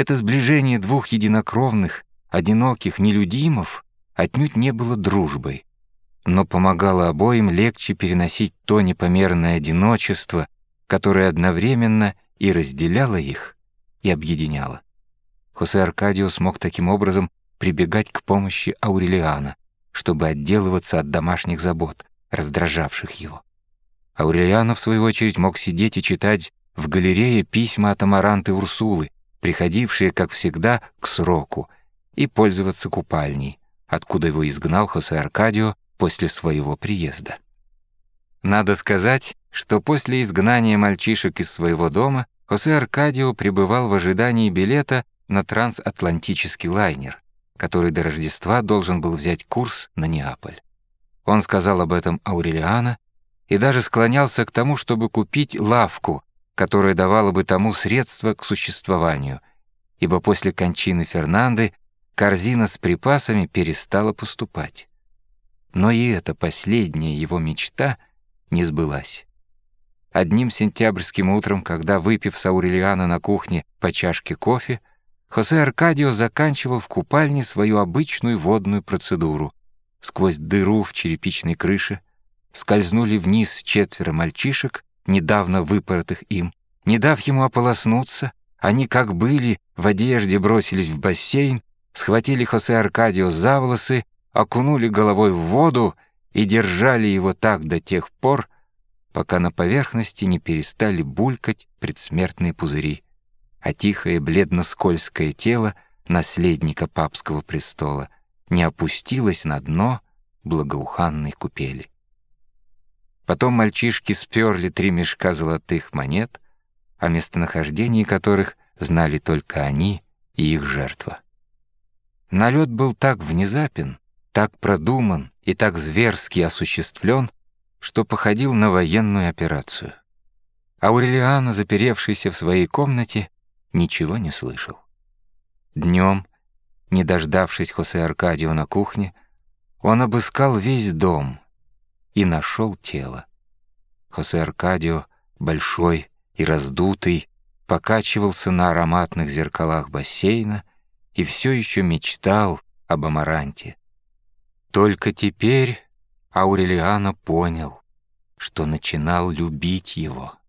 Это сближение двух единокровных, одиноких нелюдимов отнюдь не было дружбой, но помогало обоим легче переносить то непомерное одиночество, которое одновременно и разделяло их, и объединяло. Хосе Аркадио смог таким образом прибегать к помощи Аурелиана, чтобы отделываться от домашних забот, раздражавших его. Аурелиано, в свою очередь, мог сидеть и читать в галерее письма от Амаранты Урсулы, приходившие, как всегда, к сроку, и пользоваться купальней, откуда его изгнал Хосе Аркадио после своего приезда. Надо сказать, что после изгнания мальчишек из своего дома Хосе Аркадио пребывал в ожидании билета на трансатлантический лайнер, который до Рождества должен был взять курс на Неаполь. Он сказал об этом Аурелиана и даже склонялся к тому, чтобы купить лавку, которая давала бы тому средства к существованию, ибо после кончины Фернанды корзина с припасами перестала поступать. Но и эта последняя его мечта не сбылась. Одним сентябрьским утром, когда, выпив с Аурелиана на кухне по чашке кофе, Хосе Аркадио заканчивал в купальне свою обычную водную процедуру. Сквозь дыру в черепичной крыше скользнули вниз четверо мальчишек, недавно выпоротых им. Не дав ему ополоснуться, они, как были, в одежде бросились в бассейн, схватили Хосе Аркадио за волосы, окунули головой в воду и держали его так до тех пор, пока на поверхности не перестали булькать предсмертные пузыри а тихое бледно-скользкое тело наследника папского престола не опустилось на дно благоуханной купели. Потом мальчишки сперли три мешка золотых монет, о местонахождении которых знали только они и их жертва. Налет был так внезапен, так продуман и так зверски осуществлен, что походил на военную операцию. Аурелиана, заперевшийся в своей комнате, ничего не слышал. Днем, не дождавшись Хосе Аркадио на кухне, он обыскал весь дом и нашел тело. Хосе Аркадио, большой и раздутый, покачивался на ароматных зеркалах бассейна и все еще мечтал об Амаранте. Только теперь Аурелиано понял, что начинал любить его.